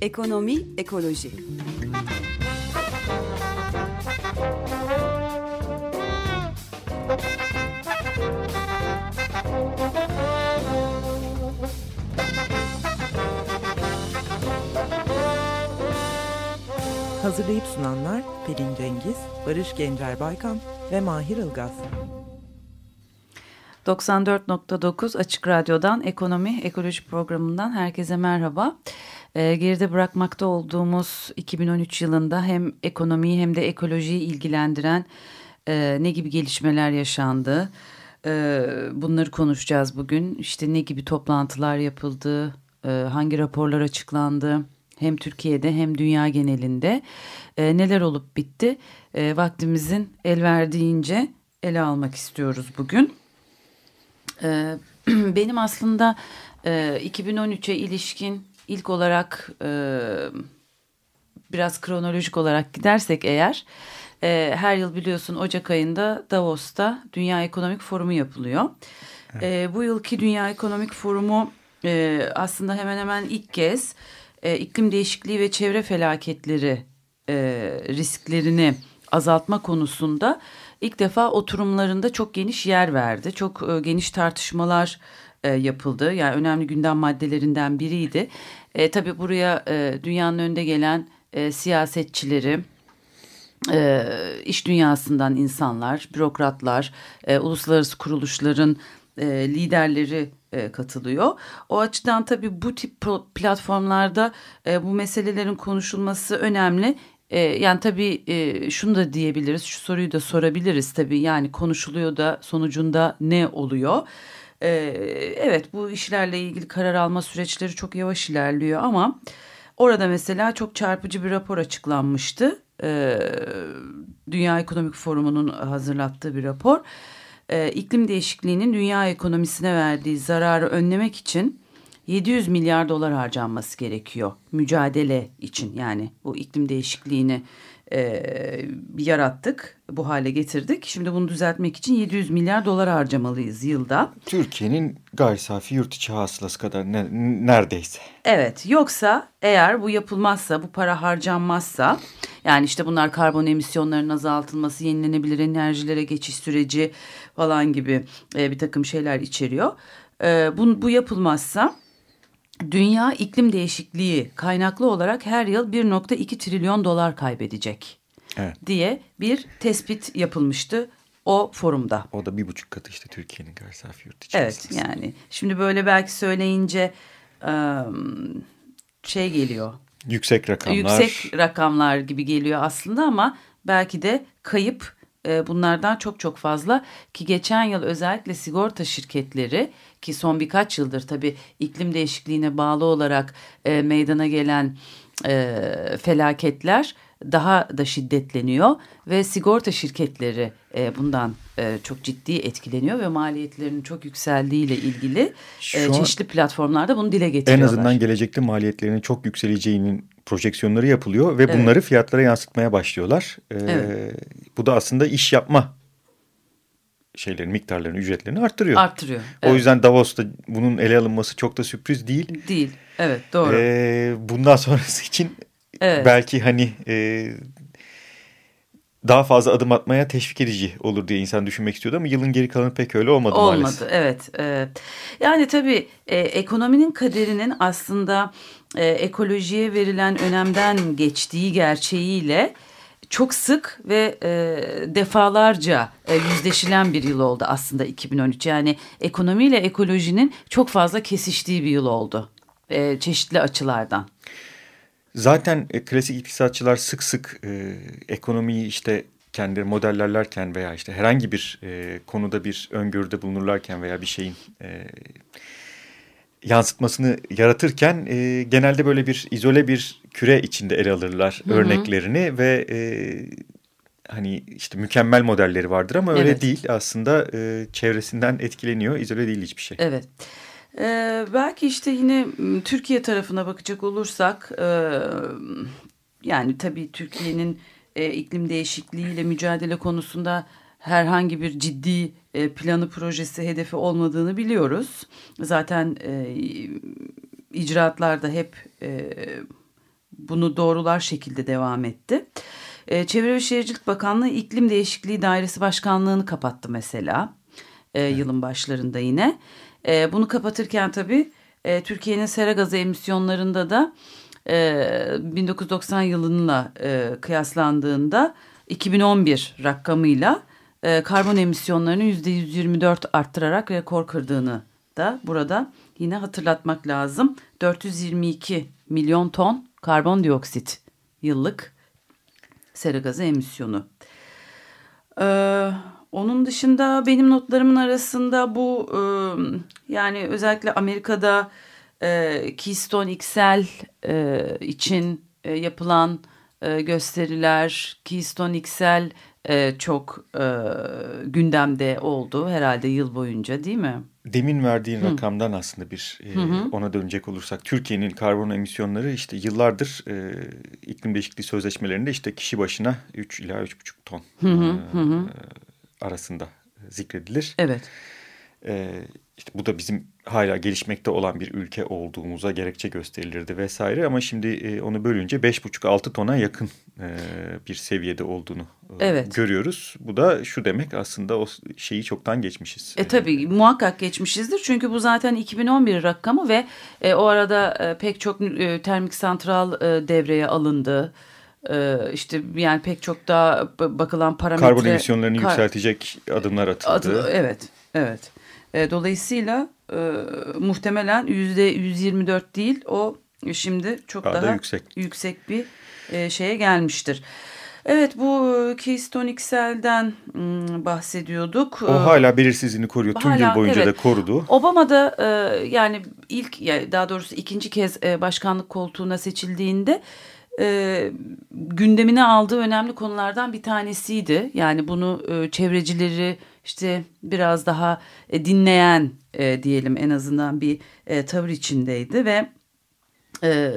Ekonomi, ekoloji. Hazırlayıp sunanlar Pelin Cengiz, Barış Gencer Baykan ve Mahir Ilgaz. 94.9 Açık Radyo'dan Ekonomi Ekoloji Programı'ndan herkese merhaba. E, geride bırakmakta olduğumuz 2013 yılında hem ekonomiyi hem de ekolojiyi ilgilendiren e, ne gibi gelişmeler yaşandı? E, bunları konuşacağız bugün. İşte ne gibi toplantılar yapıldı, e, hangi raporlar açıklandı? Hem Türkiye'de hem dünya genelinde neler olup bitti? Vaktimizin el verdiğince ele almak istiyoruz bugün. E, benim aslında e, 2013'e ilişkin ilk olarak e, biraz kronolojik olarak gidersek eğer e, her yıl biliyorsun Ocak ayında Davos'ta Dünya Ekonomik Forumu yapılıyor. Evet. E, bu yılki Dünya Ekonomik Forumu e, aslında hemen hemen ilk kez e, iklim değişikliği ve çevre felaketleri e, risklerini azaltma konusunda ilk defa oturumlarında çok geniş yer verdi. Çok e, geniş tartışmalar e, yapıldı. Yani önemli gündem maddelerinden biriydi. E, tabii buraya e, dünyanın önde gelen siyasetçileri, iş dünyasından insanlar, bürokratlar, uluslararası kuruluşların liderleri katılıyor. O açıdan tabii bu tip platformlarda bu meselelerin konuşulması önemli. E, yani tabii e, şunu da diyebiliriz, şu soruyu da sorabiliriz tabii. Yani konuşuluyor da sonucunda ne oluyor? E, evet bu işlerle ilgili karar alma süreçleri çok yavaş ilerliyor ama orada mesela çok çarpıcı bir rapor açıklanmıştı. E, Dünya Ekonomik Forumu'nun hazırlattığı bir rapor. E, iklim değişikliğinin dünya ekonomisine verdiği zararı önlemek için 700 milyar dolar harcanması gerekiyor mücadele için yani bu iklim değişikliğini e, yarattık bu hale getirdik. Şimdi bunu düzeltmek için 700 milyar dolar harcamalıyız yılda. Türkiye'nin gayri safi yurt içi hasılası kadar ne, neredeyse. Evet yoksa eğer bu yapılmazsa bu para harcanmazsa yani işte bunlar karbon emisyonlarının azaltılması yenilenebilir enerjilere geçiş süreci falan gibi e, bir takım şeyler içeriyor. E, bu, bu yapılmazsa dünya iklim değişikliği kaynaklı olarak her yıl 1.2 trilyon dolar kaybedecek evet. diye bir tespit yapılmıştı o forumda. O da bir buçuk katı işte Türkiye'nin gayri safi yurt içi. Evet yani şimdi böyle belki söyleyince şey geliyor. Yüksek rakamlar. Yüksek rakamlar gibi geliyor aslında ama belki de kayıp e, bunlardan çok çok fazla ki geçen yıl özellikle sigorta şirketleri ki son birkaç yıldır tabii iklim değişikliğine bağlı olarak e, meydana gelen e, felaketler daha da şiddetleniyor ve sigorta şirketleri e, bundan e, çok ciddi etkileniyor ve maliyetlerinin çok yükseldiğiyle ilgili e, çeşitli platformlarda bunu dile getiriyorlar. En azından gelecekte maliyetlerinin çok yükseleceğinin projeksiyonları yapılıyor ve evet. bunları fiyatlara yansıtmaya başlıyorlar. Ee, evet. Bu da aslında iş yapma şeylerin miktarlarını, ücretlerini arttırıyor. Arttırıyor. Evet. O yüzden Davos'ta bunun ele alınması çok da sürpriz değil. Değil. Evet doğru. Ee, bundan sonrası için evet. belki hani e, daha fazla adım atmaya teşvik edici olur diye insan düşünmek istiyordu ama yılın geri kalanı pek öyle olmadı, olmadı maalesef. Olmadı evet. E, yani tabii e, ekonominin kaderinin aslında e, ekolojiye verilen önemden geçtiği gerçeğiyle çok sık ve e, defalarca e, yüzleşilen bir yıl oldu aslında 2013. Yani ekonomiyle ekolojinin çok fazla kesiştiği bir yıl oldu e, çeşitli açılardan. Zaten e, klasik iktisatçılar sık sık e, ekonomiyi işte kendileri modellerlerken veya işte herhangi bir e, konuda bir öngörüde bulunurlarken veya bir şeyin e, yansıtmasını yaratırken e, genelde böyle bir izole bir küre içinde ele alırlar Hı -hı. örneklerini ve e, hani işte mükemmel modelleri vardır ama öyle evet. değil aslında e, çevresinden etkileniyor izole değil hiçbir şey. Evet. Ee, belki işte yine Türkiye tarafına bakacak olursak e, yani tabii Türkiye'nin e, iklim değişikliğiyle mücadele konusunda herhangi bir ciddi e, planı projesi hedefi olmadığını biliyoruz. Zaten e, icraatlar da hep e, bunu doğrular şekilde devam etti. E, Çevre ve Şehircilik Bakanlığı İklim Değişikliği Dairesi Başkanlığı'nı kapattı mesela e, yılın başlarında yine. E, bunu kapatırken tabii e, Türkiye'nin sera gazı emisyonlarında da e, 1990 yılınla e, kıyaslandığında 2011 rakamıyla e, karbon emisyonlarını %124 arttırarak rekor kırdığını da burada yine hatırlatmak lazım. 422 milyon ton karbondioksit yıllık sera gazı emisyonu. Ee, onun dışında benim notlarımın arasında bu e, yani özellikle Amerika'da e, Keystone XL e, için e, yapılan e, gösteriler, Keystone XL e, çok e, gündemde oldu herhalde yıl boyunca değil mi? Demin verdiğin Hı. rakamdan aslında bir e, ona dönecek olursak Türkiye'nin karbon emisyonları işte yıllardır e, iklim değişikliği sözleşmelerinde işte kişi başına 3 ila 3,5 ton hı hı, e, hı. arasında zikredilir. Evet. E, işte bu da bizim hala gelişmekte olan bir ülke olduğumuza gerekçe gösterilirdi vesaire ama şimdi e, onu bölünce 5,5-6 tona yakın e, bir seviyede olduğunu e, evet. görüyoruz. Bu da şu demek aslında o şeyi çoktan geçmişiz. E tabii muhakkak geçmişizdir çünkü bu zaten 2011 rakamı ve e, o arada e, pek çok e, termik santral e, devreye alındı. İşte yani pek çok daha bakılan parametre... Karbon emisyonlarını kar yükseltecek adımlar atıldı. Adı, evet, evet. E, dolayısıyla e, muhtemelen yüzde 124 değil o şimdi çok daha, daha yüksek. yüksek bir e, şeye gelmiştir. Evet bu Keystone XL'den bahsediyorduk. O hala belirsizliğini koruyor. Tüm hala, yıl boyunca evet. da korudu. Obama da e, yani ilk daha doğrusu ikinci kez e, başkanlık koltuğuna seçildiğinde e, gündemine aldığı önemli konulardan bir tanesiydi. Yani bunu e, çevrecileri işte biraz daha e, dinleyen e, diyelim en azından bir e, tavır içindeydi ve e,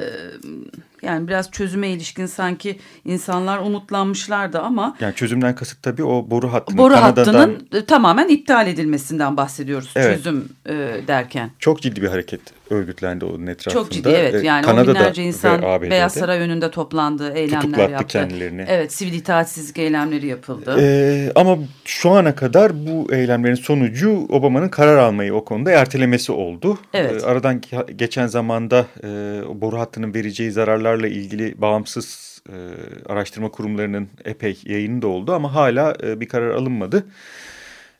yani biraz çözüme ilişkin sanki insanlar umutlanmışlardı ama. Yani çözümden kasıt tabii o boru hattının boru Kanada'dan... hattının e, tamamen iptal edilmesinden bahsediyoruz evet. çözüm e, derken. Çok ciddi bir hareket örgütlendi onun etrafında. Çok ciddi evet e, yani Kanada'da on binlerce insan Beyaz Saray önünde toplandı, eylemler yaptı. kendilerini. Evet sivil itaatsizlik eylemleri yapıldı. Ee, ama şu ana kadar bu eylemlerin sonucu Obama'nın karar almayı o konuda ertelemesi oldu. Evet. Ee, aradan geçen zamanda e, boru hattının vereceği zararlarla ilgili bağımsız e, araştırma kurumlarının epey yayını da oldu ama hala e, bir karar alınmadı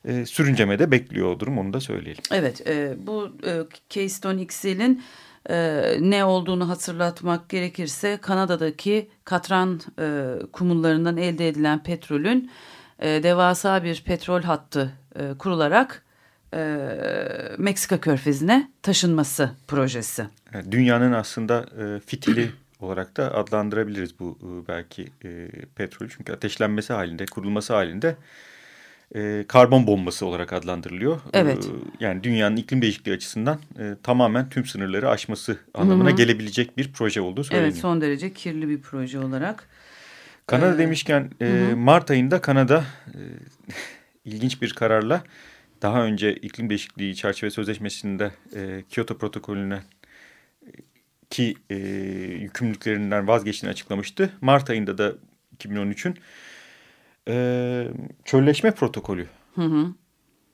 e, sürüncemede bekliyor o durum onu da söyleyelim. Evet e, bu e, Keystone XL'in e, ne olduğunu hatırlatmak gerekirse Kanada'daki katran e, kumullarından elde edilen petrolün e, devasa bir petrol hattı e, kurularak e, Meksika körfezine taşınması projesi. Dünyanın aslında e, fitili olarak da adlandırabiliriz bu e, belki e, petrolü. Çünkü ateşlenmesi halinde, kurulması halinde e, karbon bombası olarak adlandırılıyor. Evet. E, yani dünyanın iklim değişikliği açısından e, tamamen tüm sınırları aşması anlamına Hı -hı. gelebilecek bir proje olduğu söyleniyor. Evet son derece kirli bir proje olarak. Kanada ee, demişken e, Mart ayında Kanada e, ilginç bir kararla daha önce iklim değişikliği çerçeve sözleşmesinde e, Kyoto protokolüne e, ki e, yükümlülüklerinden vazgeçtiğini açıklamıştı. Mart ayında da 2013'ün e, çölleşme protokolü hı hı.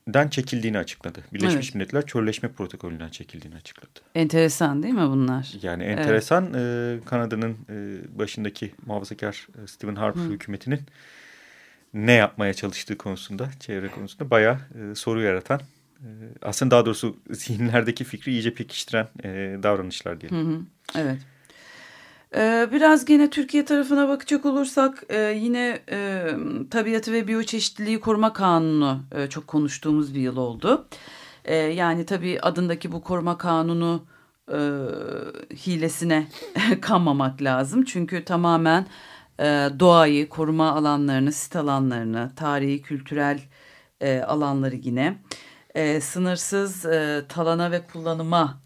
den çekildiğini açıkladı. Birleşmiş evet. Milletler çölleşme protokolünden çekildiğini açıkladı. Enteresan değil mi bunlar? Yani enteresan evet. e, Kanada'nın e, başındaki muhafazakar e, Stephen Harper hı. hükümetinin ne yapmaya çalıştığı konusunda, çevre konusunda bayağı e, soru yaratan aslında daha doğrusu zihinlerdeki fikri iyice pekiştiren e, davranışlar diyelim. Hı hı. Evet. Ee, biraz gene Türkiye tarafına bakacak olursak e, yine e, tabiatı ve biyoçeşitliliği koruma kanunu e, çok konuştuğumuz bir yıl oldu. Yani tabii adındaki bu koruma kanunu hilesine kanmamak lazım. Çünkü tamamen doğayı, koruma alanlarını, sit alanlarını, tarihi, kültürel alanları yine sınırsız talana ve kullanıma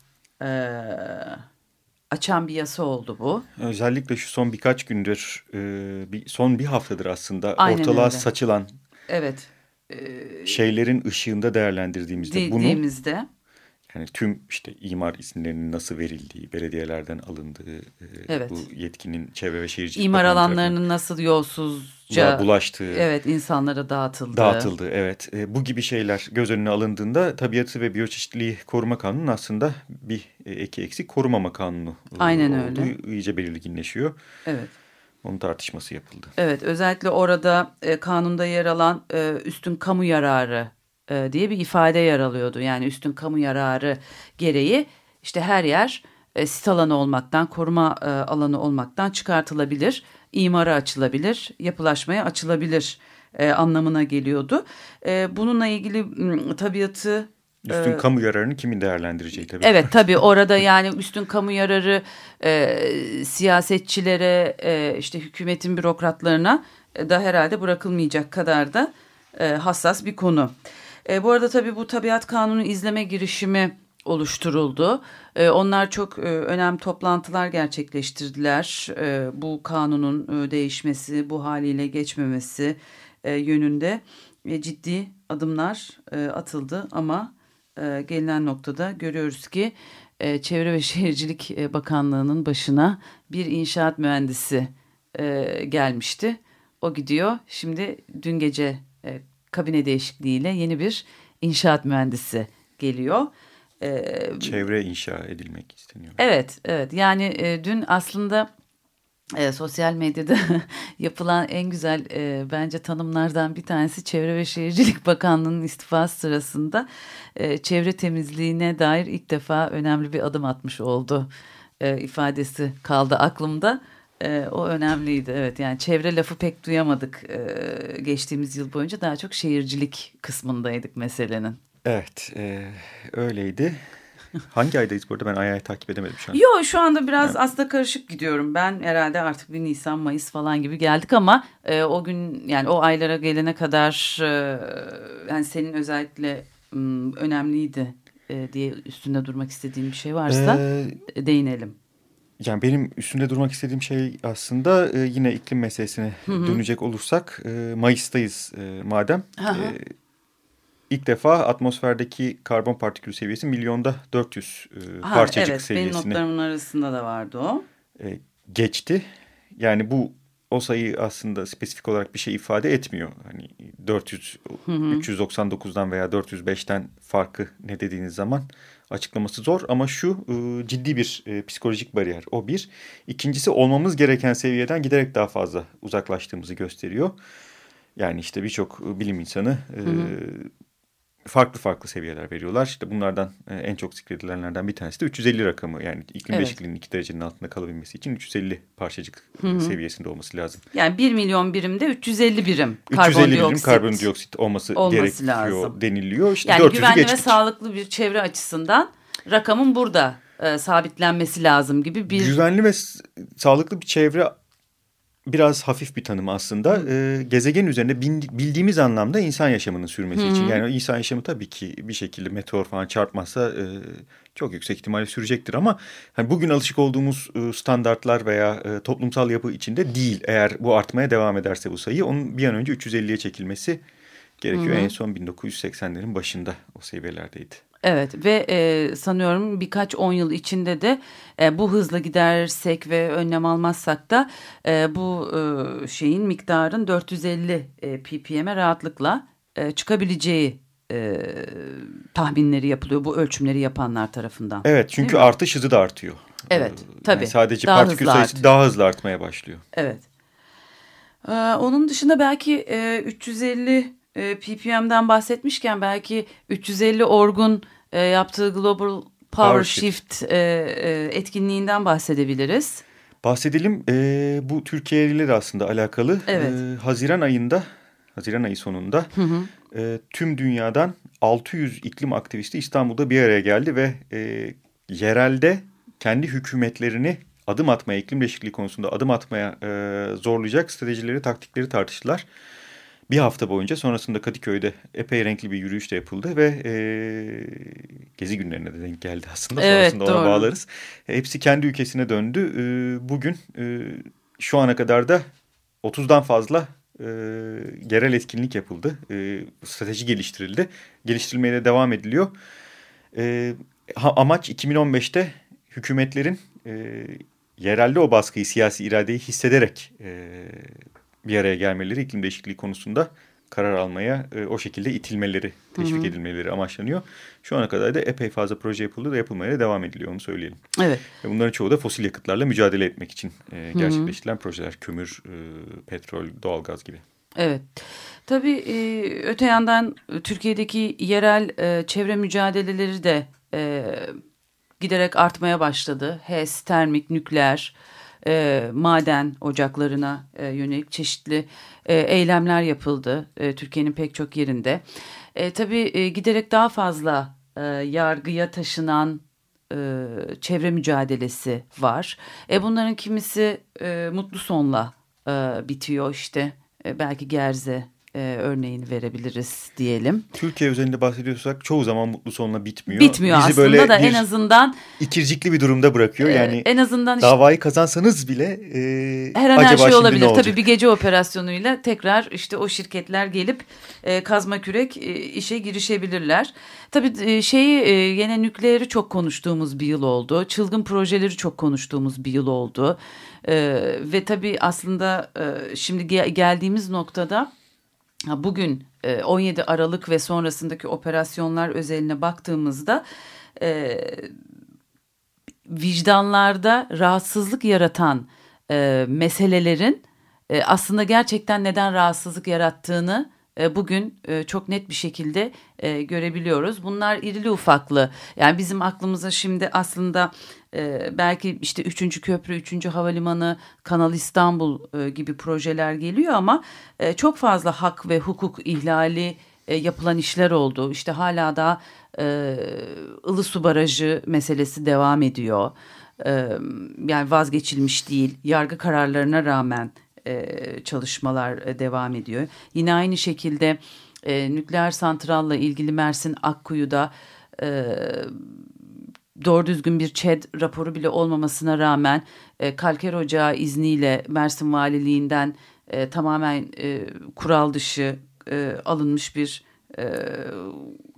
açan bir yasa oldu bu. Özellikle şu son birkaç gündür, e, bir, son bir haftadır aslında Aynen ortalığa öyle. saçılan evet. e, şeylerin ışığında değerlendirdiğimizde bunu yani tüm işte imar isimlerinin nasıl verildiği, belediyelerden alındığı, e, evet. bu yetkinin çevre ve şehircilik imar alanlarının nasıl yolsuzca bulaştığı, evet insanlara dağıtıldığı, dağıtıldığı, evet. E, bu gibi şeyler göz önüne alındığında tabiatı ve biyoçeşitliliği koruma kanunu aslında bir e, eki eksik korumama kanunu Aynen olduğu öyle. iyice belirginleşiyor. Evet. Onun tartışması yapıldı. Evet, özellikle orada e, kanunda yer alan e, üstün kamu yararı e, diye bir ifade yer alıyordu. Yani üstün kamu yararı gereği işte her yer e, sit alanı olmaktan, koruma e, alanı olmaktan çıkartılabilir, imara açılabilir, yapılaşmaya açılabilir e, anlamına geliyordu. E, bununla ilgili tabiatı Üstün kamu yararını kimin değerlendireceği tabii. Evet tabii orada yani üstün kamu yararı e, siyasetçilere e, işte hükümetin bürokratlarına da herhalde bırakılmayacak kadar da e, hassas bir konu. E, bu arada tabii bu tabiat kanunu izleme girişimi oluşturuldu. E, onlar çok e, önemli toplantılar gerçekleştirdiler. E, bu kanunun e, değişmesi, bu haliyle geçmemesi e, yönünde e, ciddi adımlar e, atıldı ama e, gelinen noktada görüyoruz ki e, Çevre ve Şehircilik e, Bakanlığı'nın başına bir inşaat mühendisi e, gelmişti. O gidiyor. Şimdi dün gece e, kabine değişikliğiyle yeni bir inşaat mühendisi geliyor. Ee, Çevre inşa edilmek isteniyor. Evet, evet. Yani e, dün aslında e, sosyal medyada yapılan en güzel e, bence tanımlardan bir tanesi Çevre ve Şehircilik Bakanlığı'nın istifası sırasında e, çevre temizliğine dair ilk defa önemli bir adım atmış oldu e, ifadesi kaldı aklımda. E, o önemliydi evet yani çevre lafı pek duyamadık e, geçtiğimiz yıl boyunca daha çok şehircilik kısmındaydık meselenin. Evet e, öyleydi. Hangi aydayız burada ben ay ay takip edemedim şu an. Yok şu anda biraz evet. aslında karışık gidiyorum. Ben herhalde artık bir Nisan Mayıs falan gibi geldik ama e, o gün yani o aylara gelene kadar e, yani senin özellikle m, önemliydi e, diye üstünde durmak istediğin bir şey varsa ee, değinelim. Yani benim üstünde durmak istediğim şey aslında e, yine iklim meselesine hı hı. dönecek olursak e, Mayıs'tayız e, madem. Hı. E, ilk defa atmosferdeki karbon partikül seviyesi milyonda 400 e, ha, parçacık evet, seviyesine. Evet benim notlarımın arasında da vardı o. E, geçti. Yani bu o sayı aslında spesifik olarak bir şey ifade etmiyor. Hani 400, hı hı. 399'dan veya 405'ten farkı ne dediğiniz zaman açıklaması zor. Ama şu e, ciddi bir e, psikolojik bariyer. O bir. İkincisi olmamız gereken seviyeden giderek daha fazla uzaklaştığımızı gösteriyor. Yani işte birçok bilim insanı e, hı hı farklı farklı seviyeler veriyorlar. İşte bunlardan e, en çok zikredilenlerden bir tanesi de 350 rakamı. Yani iklim evet. değişikliğinin 2 derecenin altında kalabilmesi için 350 parçacık Hı -hı. seviyesinde olması lazım. Yani 1 milyon birimde 350 birim karbondioksit. 350 birim karbondioksit olması, olması gerekiyor lazım. deniliyor. İşte yani güvenli geçtik. ve sağlıklı bir çevre açısından rakamın burada e, sabitlenmesi lazım gibi bir... Güvenli ve sağlıklı bir çevre biraz hafif bir tanım aslında. E, gezegen üzerinde bildiğimiz anlamda insan yaşamının sürmesi Hı -hı. için. Yani insan yaşamı tabii ki bir şekilde meteor falan çarpmazsa e, çok yüksek ihtimalle sürecektir. Ama hani bugün alışık olduğumuz e, standartlar veya e, toplumsal yapı içinde değil. Eğer bu artmaya devam ederse bu sayı onun bir an önce 350'ye çekilmesi gerekiyor. Hı -hı. En son 1980'lerin başında o seviyelerdeydi. Evet ve e, sanıyorum birkaç on yıl içinde de e, bu hızla gidersek ve önlem almazsak da e, bu e, şeyin miktarın 450 e, ppm'e rahatlıkla e, çıkabileceği e, tahminleri yapılıyor bu ölçümleri yapanlar tarafından. Evet çünkü artış hızı da artıyor. Evet tabii. Yani sadece daha partikül sayısı artıyor. daha hızlı artmaya başlıyor. Evet. Ee, onun dışında belki e, 350 e, ppm'den bahsetmişken belki 350 Org'un e, yaptığı Global Power, Power Shift, Shift e, e, etkinliğinden bahsedebiliriz. Bahsedelim. E, bu Türkiye ile de aslında alakalı. Evet. E, Haziran ayında, Haziran ayı sonunda hı hı. E, tüm dünyadan 600 iklim aktivisti İstanbul'da bir araya geldi ve e, yerelde kendi hükümetlerini adım atmaya, iklim değişikliği konusunda adım atmaya e, zorlayacak stratejileri, taktikleri tartıştılar bir hafta boyunca sonrasında Kadıköy'de epey renkli bir yürüyüş de yapıldı ve e, gezi günlerine de denk geldi aslında. Evet, sonrasında doğru. ona bağlarız. E, hepsi kendi ülkesine döndü. E, bugün e, şu ana kadar da 30'dan fazla e, yerel etkinlik yapıldı. E, strateji geliştirildi. Geliştirilmeye de devam ediliyor. E, ha, amaç 2015'te hükümetlerin e, yerelde o baskıyı, siyasi iradeyi hissederek e, bir araya gelmeleri iklim değişikliği konusunda karar almaya e, o şekilde itilmeleri, teşvik hı hı. edilmeleri amaçlanıyor. Şu ana kadar da epey fazla proje yapıldı da yapılmaya da devam ediliyor onu söyleyelim. Evet. Ve bunların çoğu da fosil yakıtlarla mücadele etmek için e, gerçekleştirilen hı hı. projeler. Kömür, e, petrol, doğalgaz gibi. Evet. Tabii e, öte yandan Türkiye'deki yerel e, çevre mücadeleleri de e, giderek artmaya başladı. HES, termik, nükleer, e, maden ocaklarına e, yönelik çeşitli e, eylemler yapıldı e, Türkiye'nin pek çok yerinde. E, tabii e, giderek daha fazla e, yargıya taşınan e, çevre mücadelesi var. E, bunların kimisi e, mutlu sonla e, bitiyor işte. E, belki Gerze e, örneğini verebiliriz diyelim. Türkiye üzerinde bahsediyorsak çoğu zaman mutlu sonla bitmiyor. Bitmiyor Bizi aslında böyle da en azından. ikircikli bir durumda bırakıyor. E, yani en azından işte, davayı kazansanız bile e, her an her şey olabilir. Tabii bir gece operasyonuyla tekrar işte o şirketler gelip e, kazma kürek e, işe girişebilirler. Tabii e, şeyi e, yine nükleeri çok konuştuğumuz bir yıl oldu. Çılgın projeleri çok konuştuğumuz bir yıl oldu. E, ve tabii aslında e, şimdi ge geldiğimiz noktada bugün 17 e, Aralık ve sonrasındaki operasyonlar özeline baktığımızda e, vicdanlarda rahatsızlık yaratan e, meselelerin e, aslında gerçekten neden rahatsızlık yarattığını bugün e, çok net bir şekilde e, görebiliyoruz. Bunlar irili ufaklı yani bizim aklımıza şimdi aslında belki işte 3. köprü, 3. havalimanı, Kanal İstanbul gibi projeler geliyor ama çok fazla hak ve hukuk ihlali yapılan işler oldu. İşte hala da Ilısu Barajı meselesi devam ediyor. Yani vazgeçilmiş değil. Yargı kararlarına rağmen e, çalışmalar e, devam ediyor. Yine aynı şekilde e, nükleer santralla ilgili Mersin Akkuyu'da e, doğru düzgün bir ÇED raporu bile olmamasına rağmen e, kalker ocağı izniyle Mersin Valiliğinden e, tamamen e, kural dışı e, alınmış bir e,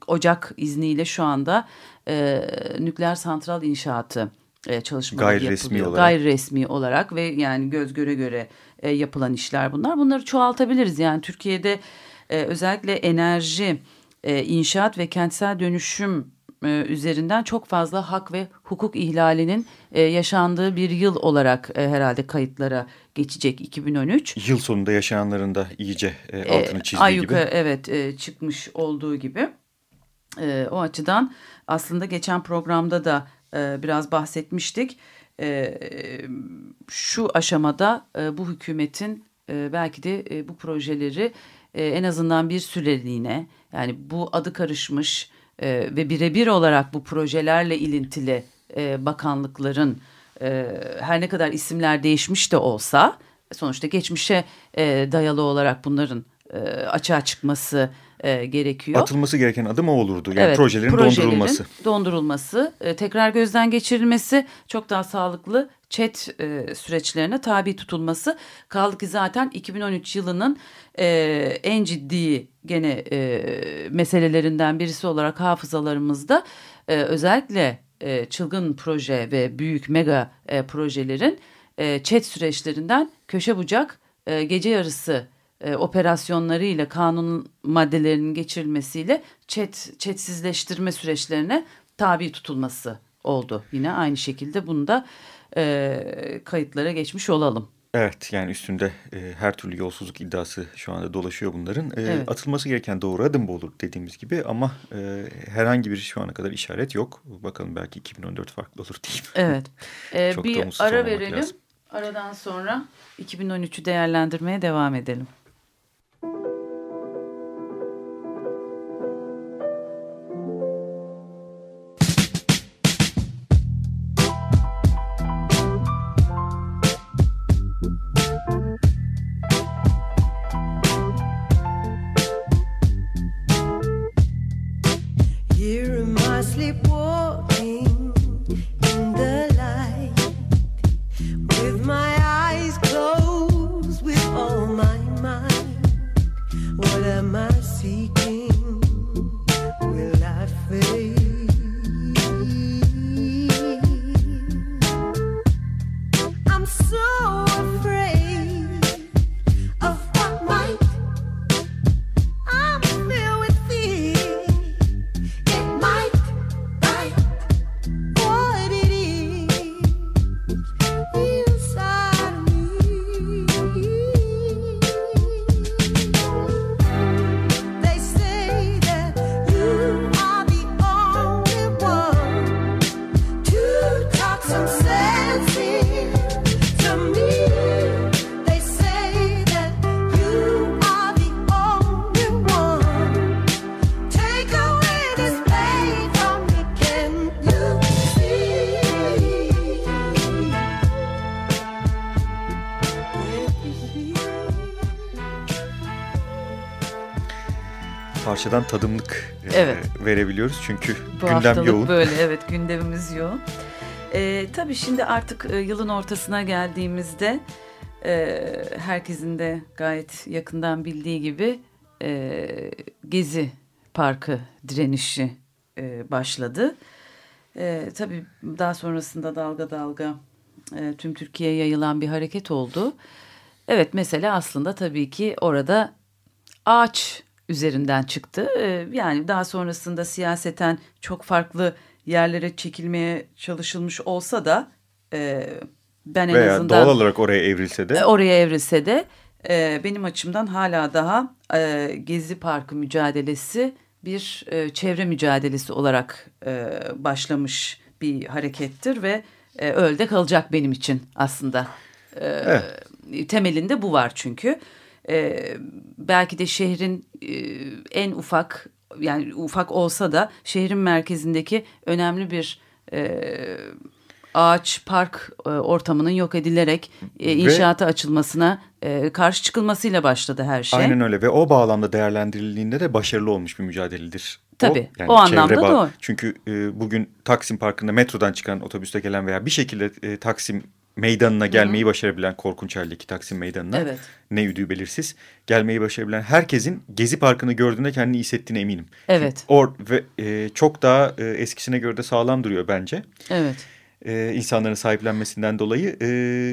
ocak izniyle şu anda e, nükleer santral inşaatı e, çalışmaları Gayri yapılıyor. Resmi olarak. Gayri resmi olarak ve yani göz göre göre e, yapılan işler bunlar. Bunları çoğaltabiliriz. Yani Türkiye'de e, özellikle enerji, e, inşaat ve kentsel dönüşüm e, üzerinden çok fazla hak ve hukuk ihlalinin e, yaşandığı bir yıl olarak e, herhalde kayıtlara geçecek 2013. Yıl sonunda yaşananların da iyice e, e altını çizdiği e, gibi. Evet e, çıkmış olduğu gibi. E, o açıdan aslında geçen programda da e, biraz bahsetmiştik e, şu aşamada e, bu hükümetin e, belki de e, bu projeleri e, en azından bir süreliğine yani bu adı karışmış e, ve birebir olarak bu projelerle ilintili e, bakanlıkların e, her ne kadar isimler değişmiş de olsa sonuçta geçmişe e, dayalı olarak bunların e, açığa çıkması e, gerekiyor. Atılması gereken adım o olurdu. Yani evet, projelerin, projelerin dondurulması. Dondurulması, e, tekrar gözden geçirilmesi, çok daha sağlıklı chat e, süreçlerine tabi tutulması. Kaldı ki zaten 2013 yılının e, en ciddi gene e, meselelerinden birisi olarak hafızalarımızda e, özellikle e, çılgın proje ve büyük mega e, projelerin e, chat süreçlerinden köşe bucak e, gece yarısı e, operasyonlarıyla kanun maddelerinin geçirilmesiyle çet, çetsizleştirme süreçlerine tabi tutulması oldu. Yine aynı şekilde bunu da e, kayıtlara geçmiş olalım. Evet yani üstünde e, her türlü yolsuzluk iddiası şu anda dolaşıyor bunların. E, evet. Atılması gereken doğru adım bu olur dediğimiz gibi ama e, herhangi bir şu ana kadar işaret yok. Bakalım belki 2014 farklı olur diyeyim. Evet. E, bir ara verelim. Lazım. Aradan sonra 2013'ü değerlendirmeye devam edelim. Parçadan tadımlık e, evet. verebiliyoruz. Çünkü Bu gündem yoğun. böyle evet gündemimiz yoğun. E, tabii şimdi artık e, yılın ortasına geldiğimizde e, herkesin de gayet yakından bildiği gibi e, Gezi Parkı direnişi e, başladı. E, tabii daha sonrasında dalga dalga e, tüm Türkiye'ye yayılan bir hareket oldu. Evet mesela aslında tabii ki orada ağaç üzerinden çıktı. E, yani daha sonrasında siyaseten çok farklı yerlere çekilmeye çalışılmış olsa da e, ben en Veya azından... doğal olarak oraya evrilse de. E, oraya evrilse de e, benim açımdan hala daha e, Gezi Parkı mücadelesi bir e, çevre mücadelesi olarak e, başlamış bir harekettir ve e, öyle kalacak benim için aslında. E, evet. Temelinde bu var çünkü. E, belki de şehrin e, en ufak yani ufak olsa da şehrin merkezindeki önemli bir e, ağaç park e, ortamının yok edilerek e, inşaata ve, açılmasına e, karşı çıkılmasıyla başladı her şey. Aynen öyle ve o bağlamda değerlendirildiğinde de başarılı olmuş bir mücadeledir. Tabii o, yani o anlamda da o. Çünkü e, bugün Taksim Parkı'nda metrodan çıkan otobüste gelen veya bir şekilde e, Taksim meydanına gelmeyi Hı -hı. başarabilen korkunç haldeki Taksim meydanına evet. ne yüdüğü belirsiz gelmeyi başarabilen herkesin Gezi Parkı'nı gördüğünde kendini iyi hissettiğine eminim. Evet. Or ve e, çok daha e, eskisine göre de sağlam duruyor bence. Evet e, insanların sahiplenmesinden dolayı e,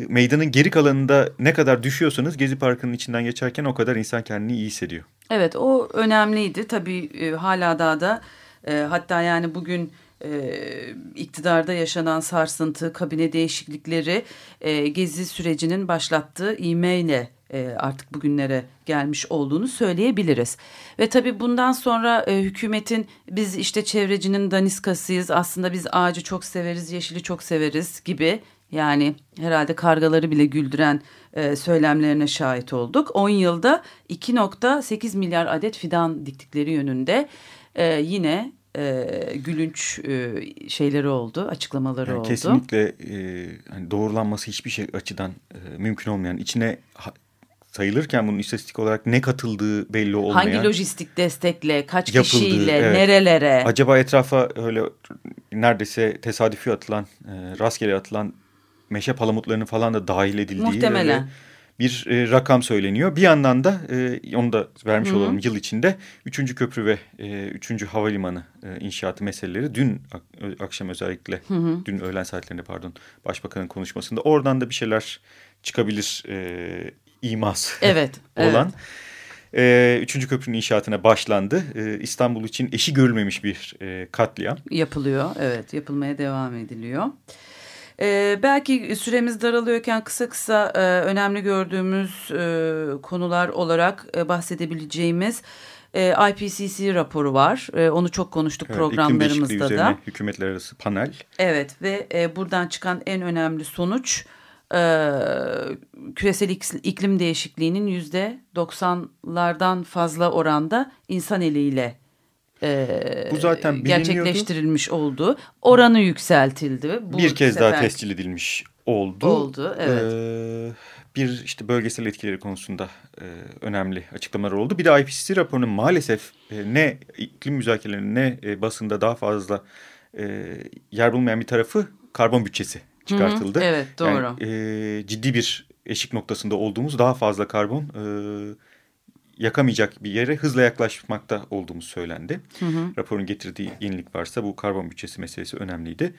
meydanın geri kalanında ne kadar düşüyorsanız Gezi Parkı'nın içinden geçerken o kadar insan kendini iyi hissediyor. Evet o önemliydi tabii e, hala daha da e, hatta yani bugün e, iktidarda yaşanan sarsıntı, kabine değişiklikleri e, Gezi sürecinin başlattığı ivmeyle e, artık bugünlere gelmiş olduğunu söyleyebiliriz. Ve tabii bundan sonra e, hükümetin biz işte çevrecinin daniskasıyız aslında biz ağacı çok severiz, yeşili çok severiz gibi yani herhalde kargaları bile güldüren e, söylemlerine şahit olduk. 10 yılda 2.8 milyar adet fidan diktikleri yönünde e, yine e, gülünç e, şeyleri oldu, açıklamaları yani oldu. Kesinlikle e, hani doğrulanması hiçbir şey açıdan e, mümkün olmayan, içine sayılırken bunun istatistik olarak ne katıldığı belli olmayan. Hangi lojistik destekle, kaç yapıldığı, kişiyle, evet. nerelere? Acaba etrafa öyle neredeyse tesadüfi atılan, e, rastgele atılan meşe palamutlarının falan da dahil edildiği. Muhtemelen. Bir e, rakam söyleniyor. Bir yandan da e, onu da vermiş Hı -hı. olalım yıl içinde 3. köprü ve e, 3. havalimanı e, inşaatı meseleleri dün ak akşam özellikle Hı -hı. dün öğlen saatlerinde pardon başbakanın konuşmasında oradan da bir şeyler çıkabilir e, iması evet, olan. Evet. Ee, üçüncü köprünün inşaatına başlandı. Ee, İstanbul için eşi görülmemiş bir e, katliam. Yapılıyor, evet yapılmaya devam ediliyor. Ee, belki süremiz daralıyorken kısa kısa e, önemli gördüğümüz e, konular olarak e, bahsedebileceğimiz e, IPCC raporu var. E, onu çok konuştuk evet, programlarımızda da. Hükümetler arası panel. Evet ve e, buradan çıkan en önemli sonuç e, küresel iklim değişikliğinin yüzde doksanlardan fazla oranda insan eliyle e, Bu zaten gerçekleştirilmiş oldu. Oranı yükseltildi. Bu bir kez sefer... daha tescil edilmiş oldu. Oldu evet. Ee, bir işte bölgesel etkileri konusunda e, önemli açıklamalar oldu. Bir de IPCC raporunun maalesef e, ne iklim müzakerelerinin ne e, basında daha fazla e, yer bulmayan bir tarafı karbon bütçesi çıkartıldı. Hı hı, evet doğru. Yani, e, ciddi bir eşik noktasında olduğumuz daha fazla karbon e, yakamayacak bir yere hızla yaklaşmakta olduğumuz söylendi. Hı hı. Raporun getirdiği yenilik varsa bu karbon bütçesi meselesi önemliydi.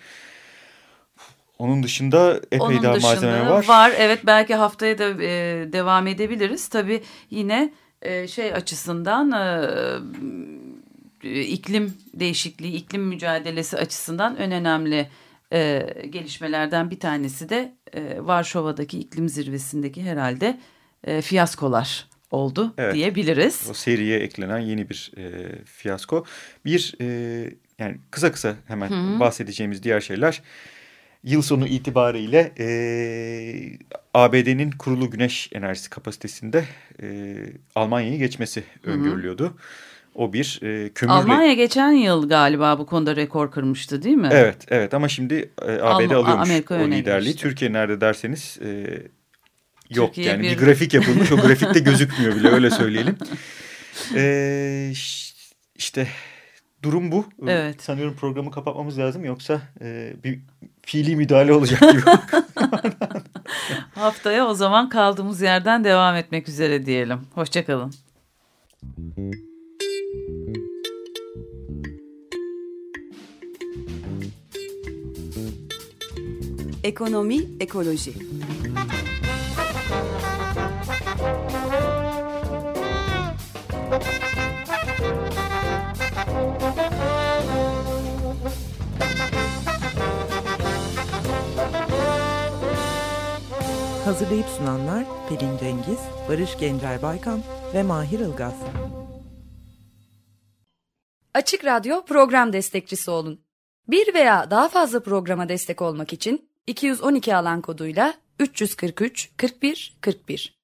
Onun dışında epey Onun daha dışında malzeme var. Var evet belki haftaya da e, devam edebiliriz. Tabii yine e, şey açısından e, iklim değişikliği, iklim mücadelesi açısından en önemli e, gelişmelerden bir tanesi de e, Varşova'daki iklim zirvesindeki herhalde e, fiyaskolar oldu evet, diyebiliriz. O seriye eklenen yeni bir e, fiyasko. Bir e, yani kısa kısa hemen Hı -hı. bahsedeceğimiz diğer şeyler yıl sonu itibariyle e, ABD'nin kurulu güneş enerjisi kapasitesinde e, Almanya'yı geçmesi Hı -hı. öngörülüyordu. O bir e, kömürle... Almanya geçen yıl galiba bu konuda rekor kırmıştı değil mi? Evet, evet ama şimdi e, ABD Alm alıyormuş Amerika o liderliği. Geçti. Türkiye nerede derseniz e, yok Türkiye yani bir... bir grafik yapılmış. o grafikte gözükmüyor bile öyle söyleyelim. E, işte durum bu. Evet. Sanıyorum programı kapatmamız lazım yoksa e, bir fiili müdahale olacak gibi. Haftaya o zaman kaldığımız yerden devam etmek üzere diyelim. Hoşçakalın. Ekonomi, ekoloji. Hazırlayıp sunanlar Pelin Cengiz, Barış Gencer Baykan ve Mahir Ilgaz. Açık Radyo program destekçisi olun. Bir veya daha fazla programa destek olmak için 212 alan koduyla 343 41 41